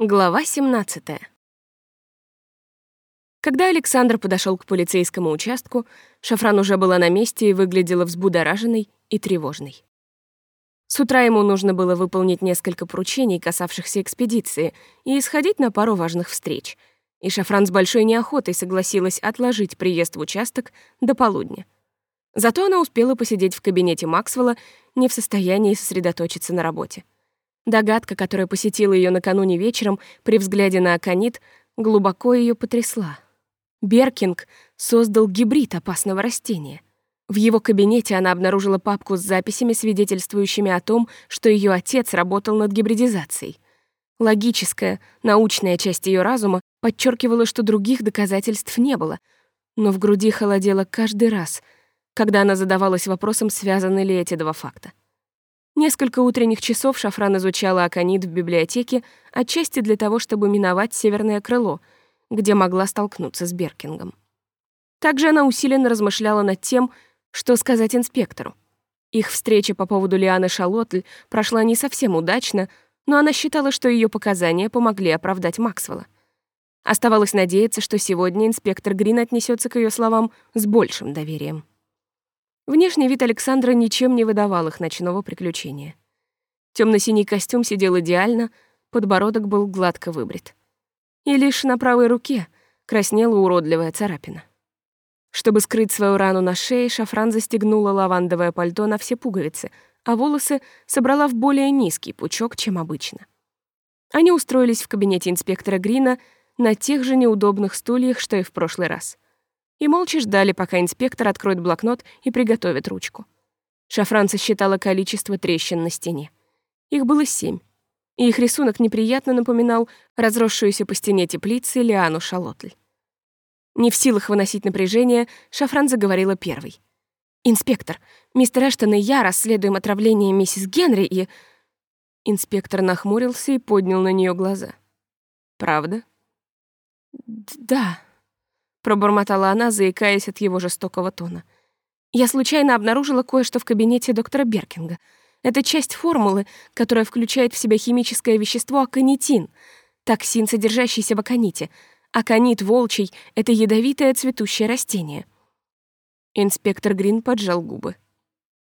Глава 17. Когда Александр подошел к полицейскому участку, Шафран уже была на месте и выглядела взбудораженной и тревожной. С утра ему нужно было выполнить несколько поручений, касавшихся экспедиции, и исходить на пару важных встреч. И Шафран с большой неохотой согласилась отложить приезд в участок до полудня. Зато она успела посидеть в кабинете Максвелла, не в состоянии сосредоточиться на работе. Догадка, которая посетила ее накануне вечером при взгляде на Аконит, глубоко ее потрясла. Беркинг создал гибрид опасного растения. В его кабинете она обнаружила папку с записями, свидетельствующими о том, что ее отец работал над гибридизацией. Логическая, научная часть ее разума подчеркивала, что других доказательств не было, но в груди холодело каждый раз, когда она задавалась вопросом, связаны ли эти два факта. Несколько утренних часов Шафран изучала Аконит в библиотеке, отчасти для того, чтобы миновать северное крыло, где могла столкнуться с Беркингом. Также она усиленно размышляла над тем, что сказать инспектору. Их встреча по поводу Лианы Шалотль прошла не совсем удачно, но она считала, что ее показания помогли оправдать Максвелла. Оставалось надеяться, что сегодня инспектор Грин отнесется к ее словам с большим доверием. Внешний вид Александра ничем не выдавал их ночного приключения. Темно-синий костюм сидел идеально, подбородок был гладко выбрит. И лишь на правой руке краснела уродливая царапина. Чтобы скрыть свою рану на шее, Шафран застегнула лавандовое пальто на все пуговицы, а волосы собрала в более низкий пучок, чем обычно. Они устроились в кабинете инспектора Грина на тех же неудобных стульях, что и в прошлый раз — и молча ждали, пока инспектор откроет блокнот и приготовит ручку. Шафран сосчитала количество трещин на стене. Их было семь, и их рисунок неприятно напоминал разросшуюся по стене теплицы Лиану Шалотль. Не в силах выносить напряжение, Шафран заговорила первой. «Инспектор, мистер Эштон и я расследуем отравление миссис Генри и...» Инспектор нахмурился и поднял на нее глаза. «Правда?» «Да», пробормотала она, заикаясь от его жестокого тона. Я случайно обнаружила кое-что в кабинете доктора Беркинга. Это часть формулы, которая включает в себя химическое вещество аконитин, токсин, содержащийся в аконите. Аконит волчий — это ядовитое цветущее растение. Инспектор Грин поджал губы.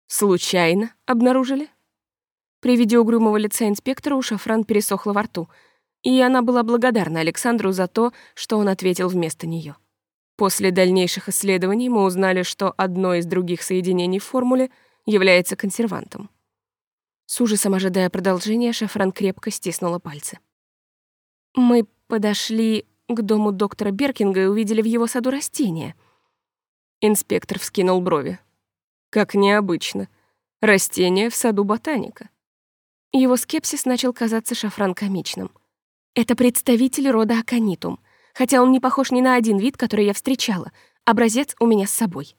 «Случайно обнаружили?» При виде угрюмого лица инспектора у Шафран пересохло во рту, и она была благодарна Александру за то, что он ответил вместо нее. После дальнейших исследований мы узнали, что одно из других соединений в формуле является консервантом. С ужасом ожидая продолжения, Шафран крепко стиснула пальцы. «Мы подошли к дому доктора Беркинга и увидели в его саду растения». Инспектор вскинул брови. «Как необычно. Растение в саду ботаника». Его скепсис начал казаться Шафран комичным. «Это представитель рода Аконитум хотя он не похож ни на один вид, который я встречала. Образец у меня с собой.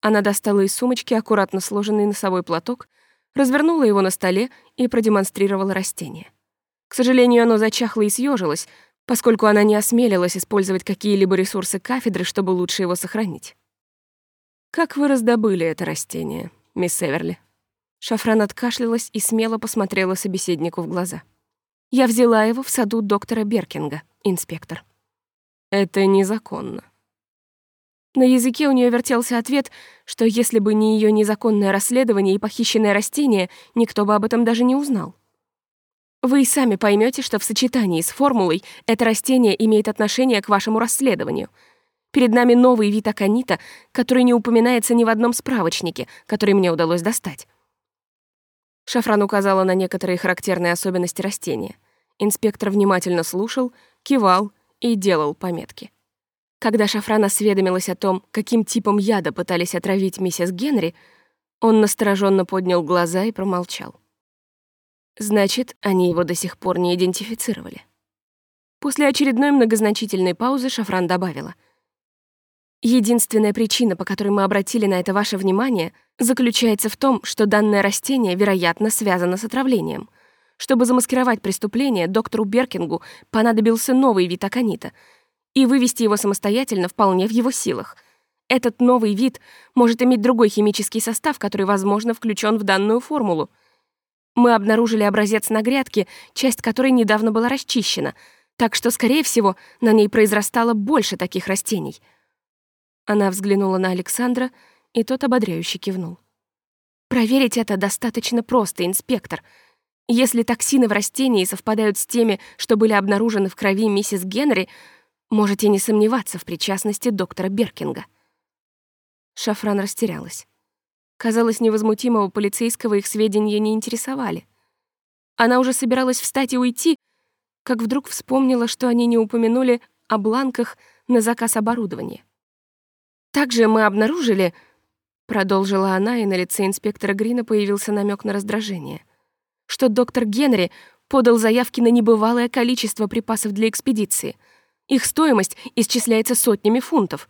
Она достала из сумочки аккуратно сложенный носовой платок, развернула его на столе и продемонстрировала растение. К сожалению, оно зачахло и съежилось, поскольку она не осмелилась использовать какие-либо ресурсы кафедры, чтобы лучше его сохранить. «Как вы раздобыли это растение, мисс Эверли?» Шафран откашлялась и смело посмотрела собеседнику в глаза. «Я взяла его в саду доктора Беркинга, инспектор». Это незаконно. На языке у нее вертелся ответ, что если бы не ее незаконное расследование и похищенное растение, никто бы об этом даже не узнал. Вы и сами поймете, что в сочетании с формулой это растение имеет отношение к вашему расследованию. Перед нами новый вид аконита, который не упоминается ни в одном справочнике, который мне удалось достать. Шафран указала на некоторые характерные особенности растения. Инспектор внимательно слушал, кивал и делал пометки. Когда Шафран осведомилась о том, каким типом яда пытались отравить миссис Генри, он настороженно поднял глаза и промолчал. Значит, они его до сих пор не идентифицировали. После очередной многозначительной паузы Шафран добавила. «Единственная причина, по которой мы обратили на это ваше внимание, заключается в том, что данное растение, вероятно, связано с отравлением — чтобы замаскировать преступление, доктору Беркингу понадобился новый вид аконита, и вывести его самостоятельно вполне в его силах. Этот новый вид может иметь другой химический состав, который, возможно, включен в данную формулу. Мы обнаружили образец на грядке, часть которой недавно была расчищена, так что, скорее всего, на ней произрастало больше таких растений. Она взглянула на Александра, и тот ободряюще кивнул. Проверить это достаточно просто, инспектор. Если токсины в растении совпадают с теми, что были обнаружены в крови миссис Генри, можете не сомневаться в причастности доктора Беркинга. Шафран растерялась. Казалось, невозмутимого полицейского их сведения не интересовали. Она уже собиралась встать и уйти, как вдруг вспомнила, что они не упомянули о бланках на заказ оборудования. Также мы обнаружили, продолжила она, и на лице инспектора Грина появился намек на раздражение, что доктор Генри подал заявки на небывалое количество припасов для экспедиции. Их стоимость исчисляется сотнями фунтов.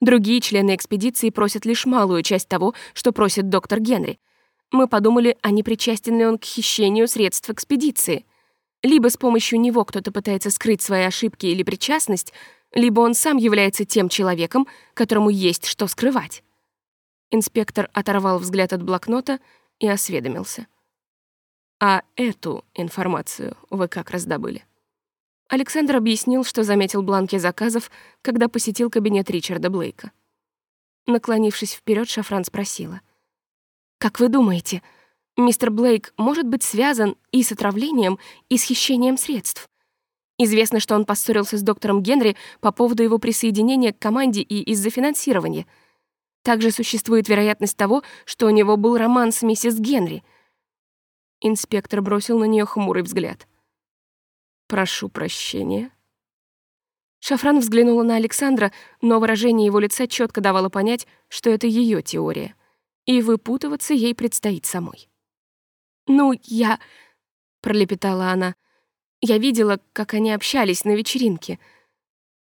Другие члены экспедиции просят лишь малую часть того, что просит доктор Генри. Мы подумали, а не причастен ли он к хищению средств экспедиции. Либо с помощью него кто-то пытается скрыть свои ошибки или причастность, либо он сам является тем человеком, которому есть что скрывать. Инспектор оторвал взгляд от блокнота и осведомился. «А эту информацию вы как раздобыли?» Александр объяснил, что заметил бланки заказов, когда посетил кабинет Ричарда Блейка. Наклонившись вперед, Шафран спросила. «Как вы думаете, мистер Блейк может быть связан и с отравлением, и с хищением средств? Известно, что он поссорился с доктором Генри по поводу его присоединения к команде и из-за финансирования. Также существует вероятность того, что у него был роман с миссис Генри. Инспектор бросил на нее хмурый взгляд. «Прошу прощения». Шафран взглянула на Александра, но выражение его лица четко давало понять, что это ее теория, и выпутываться ей предстоит самой. «Ну, я...» — пролепетала она — я видела, как они общались на вечеринке.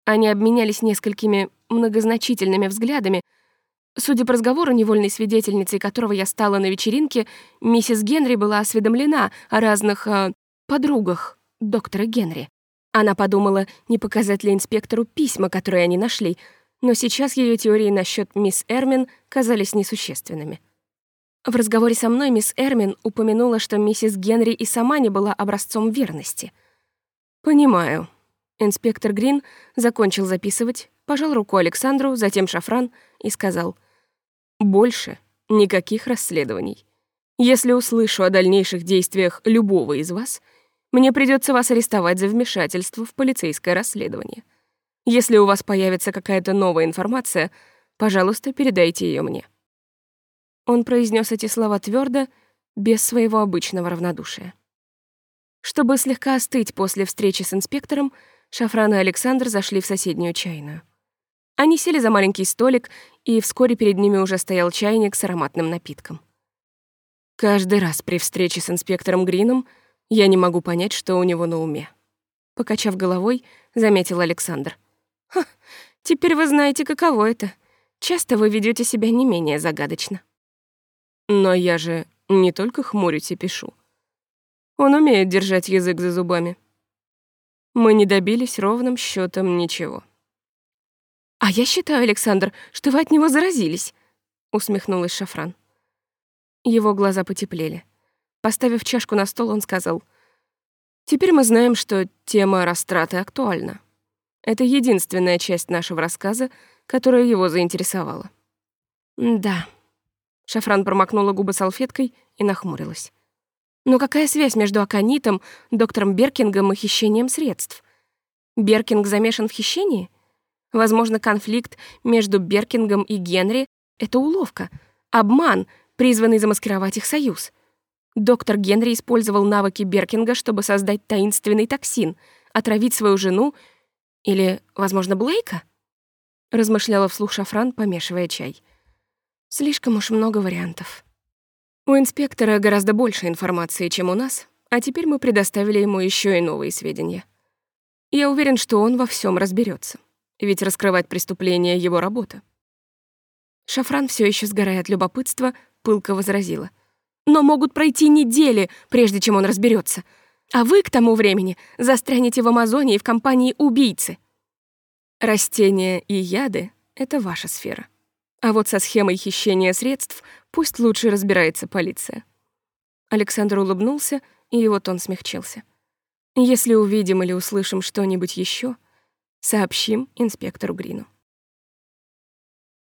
Они обменялись несколькими многозначительными взглядами. Судя по разговору, невольной свидетельницей которого я стала на вечеринке, миссис Генри была осведомлена о разных э, подругах доктора Генри. Она подумала, не показать ли инспектору письма, которые они нашли, но сейчас ее теории насчет мисс Эрмин казались несущественными. В разговоре со мной мисс Эрмин упомянула, что миссис Генри и сама не была образцом верности. «Понимаю». Инспектор Грин закончил записывать, пожал руку Александру, затем Шафран и сказал «Больше никаких расследований. Если услышу о дальнейших действиях любого из вас, мне придется вас арестовать за вмешательство в полицейское расследование. Если у вас появится какая-то новая информация, пожалуйста, передайте ее мне». Он произнес эти слова твердо, без своего обычного равнодушия. Чтобы слегка остыть после встречи с инспектором, Шафран и Александр зашли в соседнюю чайную. Они сели за маленький столик, и вскоре перед ними уже стоял чайник с ароматным напитком. Каждый раз при встрече с инспектором Грином я не могу понять, что у него на уме. Покачав головой, заметил Александр. «Ха, теперь вы знаете, каково это. Часто вы ведете себя не менее загадочно». Но я же не только хмурюсь и пишу. Он умеет держать язык за зубами. Мы не добились ровным счетом ничего. «А я считаю, Александр, что вы от него заразились», — усмехнулась Шафран. Его глаза потеплели. Поставив чашку на стол, он сказал, «Теперь мы знаем, что тема растраты актуальна. Это единственная часть нашего рассказа, которая его заинтересовала». «Да», Шафран промокнула губы салфеткой и нахмурилась. Но какая связь между Аконитом, доктором Беркингом и хищением средств? Беркинг замешан в хищении? Возможно, конфликт между Беркингом и Генри — это уловка, обман, призванный замаскировать их союз. Доктор Генри использовал навыки Беркинга, чтобы создать таинственный токсин, отравить свою жену или, возможно, Блейка? Размышляла вслух Шафран, помешивая чай. Слишком уж много вариантов. У инспектора гораздо больше информации, чем у нас, а теперь мы предоставили ему еще и новые сведения. Я уверен, что он во всем разберется, ведь раскрывать преступление — его работа. Шафран, все еще сгорая от любопытства, пылко возразила. «Но могут пройти недели, прежде чем он разберется, а вы к тому времени застрянете в Амазонии в компании убийцы». Растения и яды — это ваша сфера. А вот со схемой хищения средств пусть лучше разбирается полиция. Александр улыбнулся, и его тон смягчился. «Если увидим или услышим что-нибудь еще, сообщим инспектору Грину».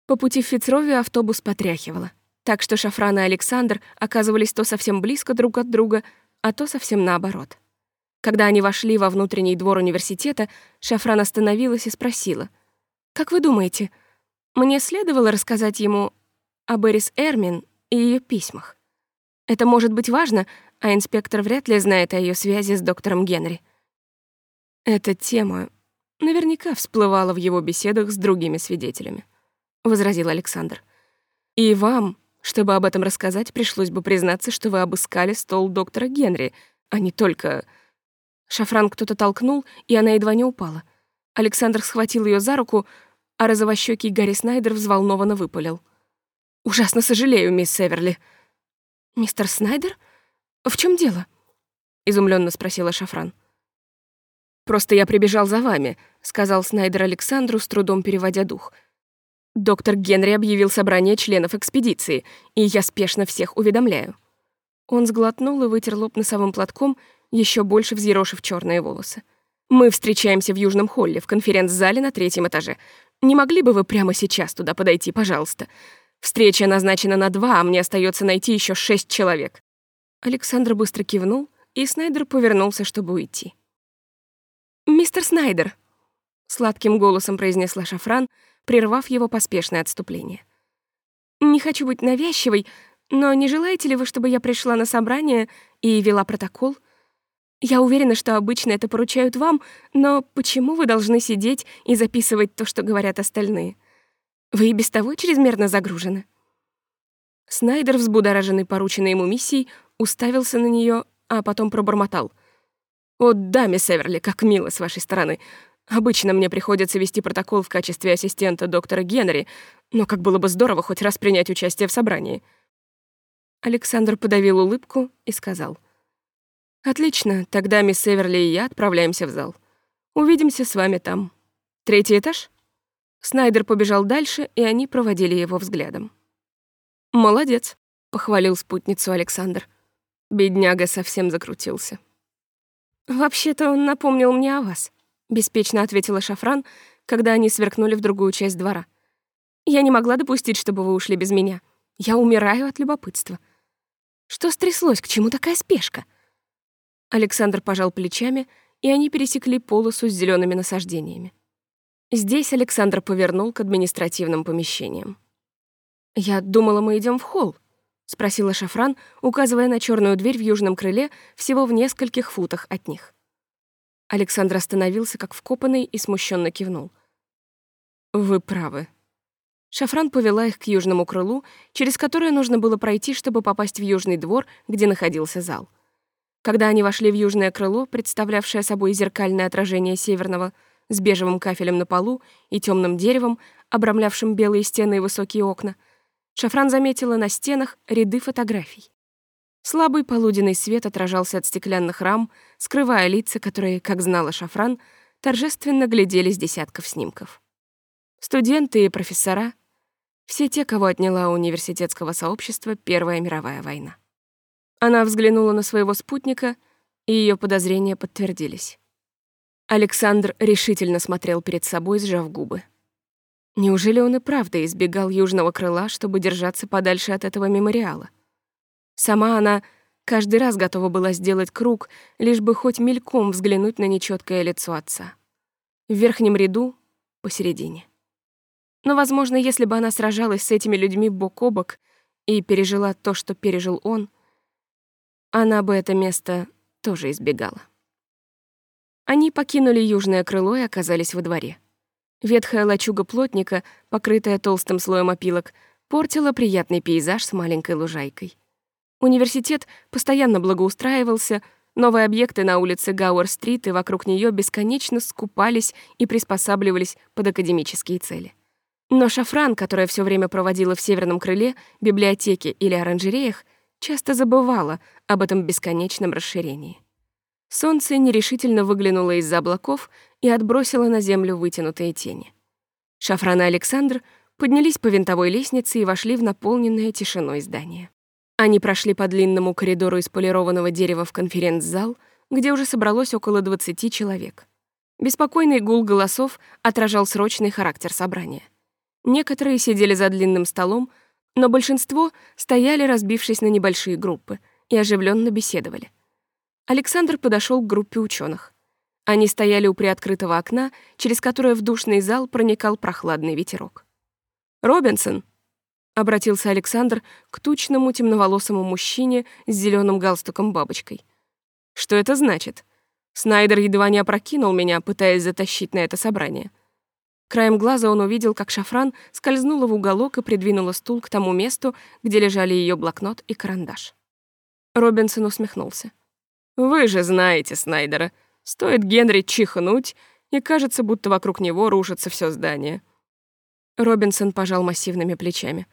По пути в Фицрове автобус потряхивало, так что Шафран и Александр оказывались то совсем близко друг от друга, а то совсем наоборот. Когда они вошли во внутренний двор университета, Шафран остановилась и спросила, «Как вы думаете, мне следовало рассказать ему об Эрис Эрмин и ее письмах? Это может быть важно, а инспектор вряд ли знает о ее связи с доктором Генри. Эта тема наверняка всплывала в его беседах с другими свидетелями», — возразил Александр. «И вам, чтобы об этом рассказать, пришлось бы признаться, что вы обыскали стол доктора Генри, а не только...» Шафран кто-то толкнул, и она едва не упала. Александр схватил ее за руку, а розовощёкий Гарри Снайдер взволнованно выпалил. «Ужасно сожалею, мисс Северли». «Мистер Снайдер? В чем дело?» — изумленно спросила Шафран. «Просто я прибежал за вами», — сказал Снайдер Александру, с трудом переводя дух. «Доктор Генри объявил собрание членов экспедиции, и я спешно всех уведомляю». Он сглотнул и вытер лоб носовым платком, еще больше взъерошив черные волосы. «Мы встречаемся в Южном холле, в конференц-зале на третьем этаже. Не могли бы вы прямо сейчас туда подойти, пожалуйста? Встреча назначена на два, а мне остается найти еще шесть человек». Александр быстро кивнул, и Снайдер повернулся, чтобы уйти. «Мистер Снайдер», — сладким голосом произнесла Шафран, прервав его поспешное отступление. «Не хочу быть навязчивой, но не желаете ли вы, чтобы я пришла на собрание и вела протокол? Я уверена, что обычно это поручают вам, но почему вы должны сидеть и записывать то, что говорят остальные? Вы и без того чрезмерно загружены». Снайдер, взбудораженный порученной ему миссией, уставился на нее, а потом пробормотал — «О, да, мисс Эверли, как мило с вашей стороны. Обычно мне приходится вести протокол в качестве ассистента доктора Генри, но как было бы здорово хоть раз принять участие в собрании». Александр подавил улыбку и сказал. «Отлично, тогда мисс Эверли и я отправляемся в зал. Увидимся с вами там. Третий этаж?» Снайдер побежал дальше, и они проводили его взглядом. «Молодец», — похвалил спутницу Александр. Бедняга совсем закрутился. «Вообще-то он напомнил мне о вас», — беспечно ответила Шафран, когда они сверкнули в другую часть двора. «Я не могла допустить, чтобы вы ушли без меня. Я умираю от любопытства. Что стряслось, к чему такая спешка?» Александр пожал плечами, и они пересекли полосу с зелеными насаждениями. Здесь Александр повернул к административным помещениям. «Я думала, мы идем в холл», — спросила Шафран, указывая на черную дверь в южном крыле всего в нескольких футах от них. Александр остановился как вкопанный и смущенно кивнул. «Вы правы». Шафран повела их к южному крылу, через которое нужно было пройти, чтобы попасть в южный двор, где находился зал. Когда они вошли в южное крыло, представлявшее собой зеркальное отражение северного, с бежевым кафелем на полу и темным деревом, обрамлявшим белые стены и высокие окна, Шафран заметила на стенах ряды фотографий. Слабый полуденный свет отражался от стеклянных рам, скрывая лица, которые, как знала Шафран, торжественно глядели с десятков снимков. Студенты и профессора — все те, кого отняла у университетского сообщества Первая мировая война. Она взглянула на своего спутника, и ее подозрения подтвердились. Александр решительно смотрел перед собой, сжав губы. Неужели он и правда избегал южного крыла, чтобы держаться подальше от этого мемориала? Сама она каждый раз готова была сделать круг, лишь бы хоть мельком взглянуть на нечеткое лицо отца. В верхнем ряду, посередине. Но, возможно, если бы она сражалась с этими людьми бок о бок и пережила то, что пережил он, она бы это место тоже избегала. Они покинули южное крыло и оказались во дворе. Ветхая лачуга плотника, покрытая толстым слоем опилок, портила приятный пейзаж с маленькой лужайкой. Университет постоянно благоустраивался, новые объекты на улице Гауэр-стрит и вокруг нее бесконечно скупались и приспосабливались под академические цели. Но Шафран, которая все время проводила в северном крыле, библиотеке или оранжереях, часто забывала об этом бесконечном расширении. Солнце нерешительно выглянуло из-за облаков и отбросило на землю вытянутые тени. Шафран и Александр поднялись по винтовой лестнице и вошли в наполненное тишиной здание. Они прошли по длинному коридору из полированного дерева в конференц-зал, где уже собралось около 20 человек. Беспокойный гул голосов отражал срочный характер собрания. Некоторые сидели за длинным столом, но большинство стояли, разбившись на небольшие группы, и оживленно беседовали. Александр подошел к группе ученых. Они стояли у приоткрытого окна, через которое в душный зал проникал прохладный ветерок. «Робинсон», — обратился Александр к тучному темноволосому мужчине с зеленым галстуком-бабочкой. «Что это значит? Снайдер едва не опрокинул меня, пытаясь затащить на это собрание». Краем глаза он увидел, как Шафран скользнула в уголок и придвинула стул к тому месту, где лежали ее блокнот и карандаш. Робинсон усмехнулся. «Вы же знаете Снайдера. Стоит Генри чихнуть, и кажется, будто вокруг него рушится все здание». Робинсон пожал массивными плечами.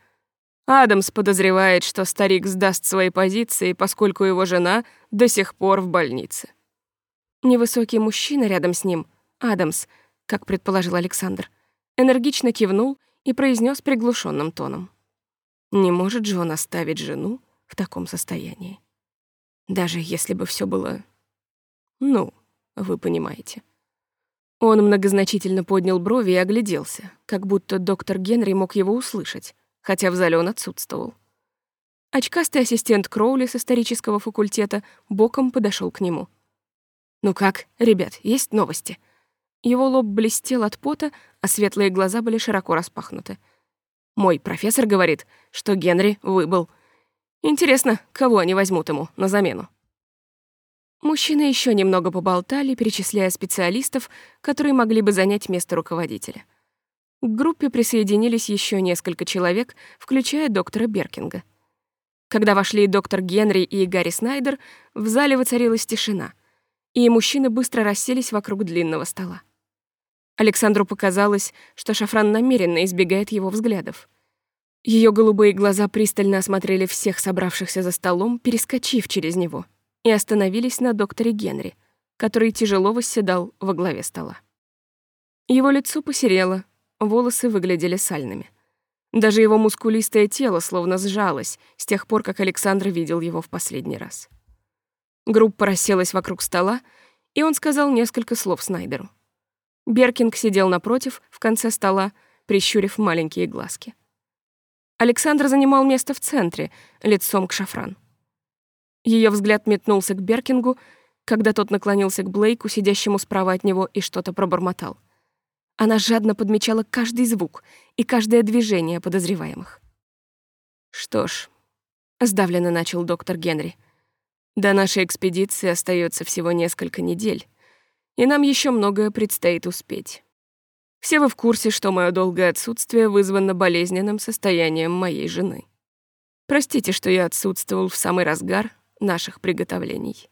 Адамс подозревает, что старик сдаст свои позиции, поскольку его жена до сих пор в больнице. Невысокий мужчина рядом с ним, Адамс, как предположил Александр, энергично кивнул и произнес приглушенным тоном. Не может же он оставить жену в таком состоянии. Даже если бы все было... Ну, вы понимаете. Он многозначительно поднял брови и огляделся, как будто доктор Генри мог его услышать хотя в зале он отсутствовал. Очкастый ассистент Кроули с исторического факультета боком подошел к нему. «Ну как, ребят, есть новости?» Его лоб блестел от пота, а светлые глаза были широко распахнуты. «Мой профессор говорит, что Генри выбыл. Интересно, кого они возьмут ему на замену?» Мужчины еще немного поболтали, перечисляя специалистов, которые могли бы занять место руководителя. К группе присоединились еще несколько человек, включая доктора Беркинга. Когда вошли доктор Генри и Гарри Снайдер, в зале воцарилась тишина, и мужчины быстро расселись вокруг длинного стола. Александру показалось, что Шафран намеренно избегает его взглядов. Ее голубые глаза пристально осмотрели всех собравшихся за столом, перескочив через него, и остановились на докторе Генри, который тяжело восседал во главе стола. Его лицо посерело, волосы выглядели сальными. Даже его мускулистое тело словно сжалось с тех пор, как Александр видел его в последний раз. Группа расселась вокруг стола, и он сказал несколько слов Снайдеру. Беркинг сидел напротив, в конце стола, прищурив маленькие глазки. Александр занимал место в центре, лицом к шафран. Ее взгляд метнулся к Беркингу, когда тот наклонился к Блейку, сидящему справа от него, и что-то пробормотал — она жадно подмечала каждый звук и каждое движение подозреваемых. «Что ж», — сдавленно начал доктор Генри, «до нашей экспедиции остается всего несколько недель, и нам еще многое предстоит успеть. Все вы в курсе, что мое долгое отсутствие вызвано болезненным состоянием моей жены. Простите, что я отсутствовал в самый разгар наших приготовлений.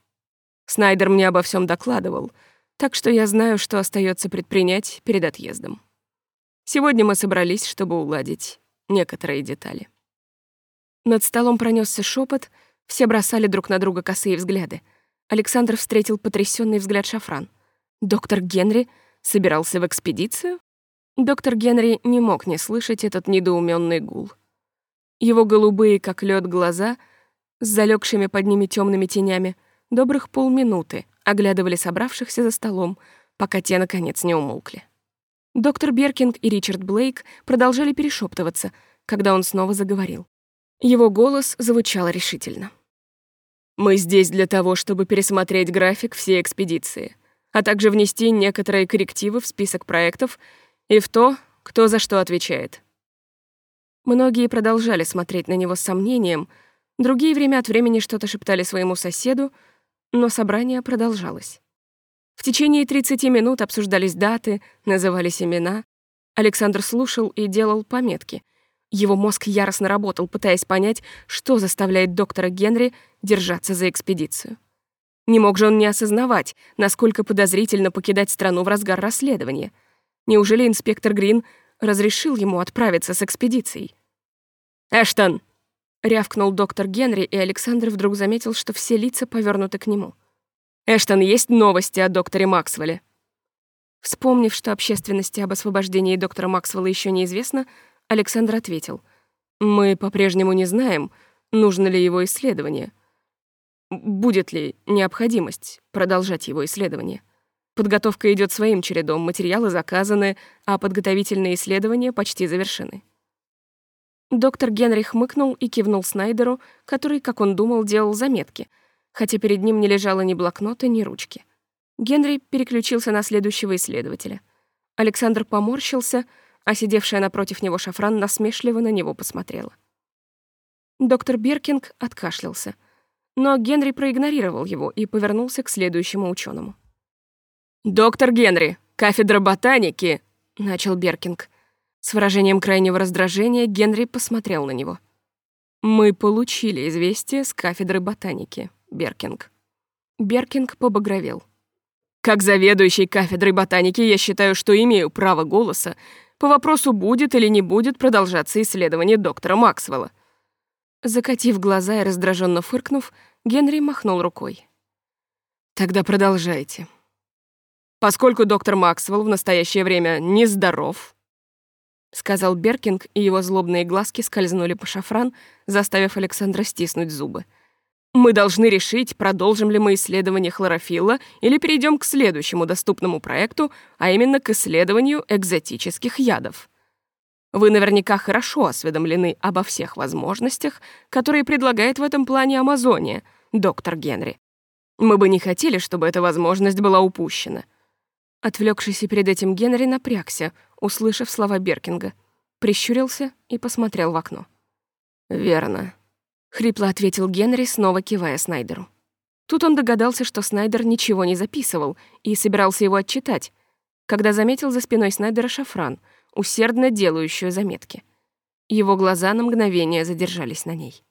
Снайдер мне обо всем докладывал — так что я знаю, что остается предпринять перед отъездом. Сегодня мы собрались, чтобы уладить некоторые детали. Над столом пронесся шепот, все бросали друг на друга косые взгляды. Александр встретил потрясенный взгляд Шафран. Доктор Генри собирался в экспедицию? Доктор Генри не мог не слышать этот недоуменный гул. Его голубые, как лед, глаза с залегшими под ними темными тенями добрых полминуты оглядывали собравшихся за столом, пока те, наконец, не умолкли. Доктор Беркинг и Ричард Блейк продолжали перешептываться, когда он снова заговорил. Его голос звучал решительно. «Мы здесь для того, чтобы пересмотреть график всей экспедиции, а также внести некоторые коррективы в список проектов и в то, кто за что отвечает». Многие продолжали смотреть на него с сомнением, другие время от времени что-то шептали своему соседу — но собрание продолжалось. В течение 30 минут обсуждались даты, назывались имена. Александр слушал и делал пометки. Его мозг яростно работал, пытаясь понять, что заставляет доктора Генри держаться за экспедицию. Не мог же он не осознавать, насколько подозрительно покидать страну в разгар расследования. Неужели инспектор Грин разрешил ему отправиться с экспедицией? «Эштон!» Рявкнул доктор Генри, и Александр вдруг заметил, что все лица повернуты к нему. «Эштон, есть новости о докторе Максвелле?» Вспомнив, что общественности об освобождении доктора Максвелла еще неизвестно, Александр ответил. «Мы по-прежнему не знаем, Нужно ли его исследование? Будет ли необходимость продолжать его исследование? Подготовка идет своим чередом, материалы заказаны, а подготовительные исследования почти завершены. Доктор Генри хмыкнул и кивнул Снайдеру, который, как он думал, делал заметки, хотя перед ним не лежало ни блокнота, ни ручки. Генри переключился на следующего исследователя. Александр поморщился, а сидевшая напротив него Шафран насмешливо на него посмотрела. Доктор Беркинг откашлялся, но Генри проигнорировал его и повернулся к следующему ученому. «Доктор Генри, кафедра ботаники», — начал Беркинг. С выражением крайнего раздражения Генри посмотрел на него. «Мы получили известие с кафедры ботаники, Беркинг». Беркинг побагровел. «Как заведующий кафедрой ботаники я считаю, что имею право голоса по вопросу, будет или не будет продолжаться исследование доктора Максвелла. Закатив глаза и раздраженно фыркнув, Генри махнул рукой. «Тогда продолжайте. Поскольку доктор Максвелл в настоящее время нездоров, сказал Беркинг, и его злобные глазки скользнули по шафран, заставив Александра стиснуть зубы. Мы должны решить, продолжим ли мы исследование хлорофилла или перейдем к следующему доступному проекту, а именно к исследованию экзотических ядов. Вы наверняка хорошо осведомлены обо всех возможностях, которые предлагает в этом плане Амазония, доктор Генри. Мы бы не хотели, чтобы эта возможность была упущена. Отвлекшийся перед этим Генри напрягся, услышав слова Беркинга, прищурился и посмотрел в окно. «Верно», — хрипло ответил Генри, снова кивая Снайдеру. Тут он догадался, что Снайдер ничего не записывал и собирался его отчитать, когда заметил за спиной Снайдера шафран — усердно делающую заметки. Его глаза на мгновение задержались на ней.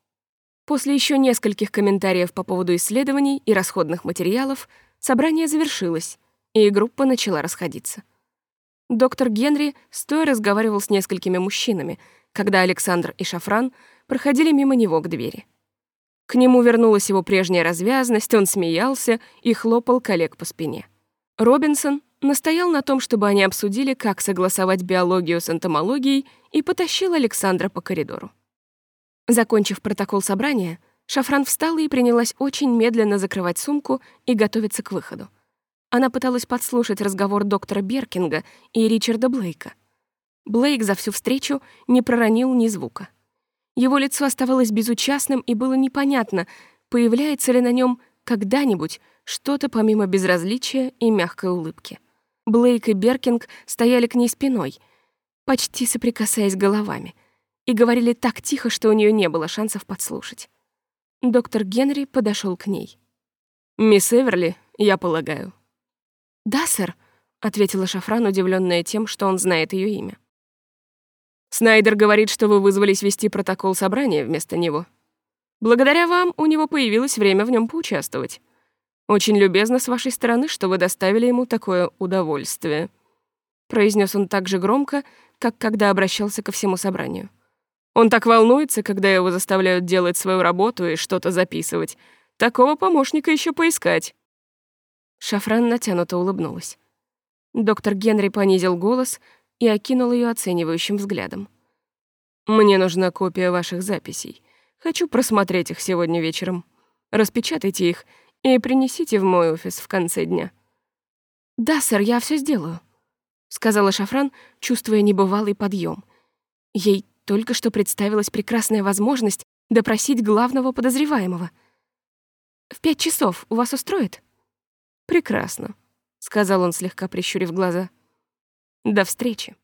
После еще нескольких комментариев по поводу исследований и расходных материалов собрание завершилось, и группа начала расходиться. Доктор Генри стоя разговаривал с несколькими мужчинами, когда Александр и Шафран проходили мимо него к двери. К нему вернулась его прежняя развязность, он смеялся и хлопал коллег по спине. Робинсон настоял на том, чтобы они обсудили, как согласовать биологию с энтомологией, и потащил Александра по коридору. Закончив протокол собрания, Шафран встала и принялась очень медленно закрывать сумку и готовиться к выходу. Она пыталась подслушать разговор доктора Беркинга и Ричарда Блейка. Блейк за всю встречу не проронил ни звука. Его лицо оставалось безучастным, и было непонятно, появляется ли на нем когда-нибудь что-то помимо безразличия и мягкой улыбки. Блейк и Беркинг стояли к ней спиной, почти соприкасаясь головами, и говорили так тихо, что у нее не было шансов подслушать. Доктор Генри подошел к ней. «Мисс Эверли, я полагаю». «Да, сэр», — ответила Шафран, удивленная тем, что он знает ее имя. «Снайдер говорит, что вы вызвались вести протокол собрания вместо него. Благодаря вам у него появилось время в нем поучаствовать. Очень любезно с вашей стороны, что вы доставили ему такое удовольствие», произнес он так же громко, как когда обращался ко всему собранию. «Он так волнуется, когда его заставляют делать свою работу и что-то записывать. Такого помощника еще поискать». Шафран натянуто улыбнулась. Доктор Генри понизил голос и окинул ее оценивающим взглядом. «Мне нужна копия ваших записей. Хочу просмотреть их сегодня вечером. Распечатайте их и принесите в мой офис в конце дня». «Да, сэр, я все сделаю», — сказала Шафран, чувствуя небывалый подъем. Ей только что представилась прекрасная возможность допросить главного подозреваемого. «В пять часов у вас устроит?» «Прекрасно», — сказал он, слегка прищурив глаза. «До встречи».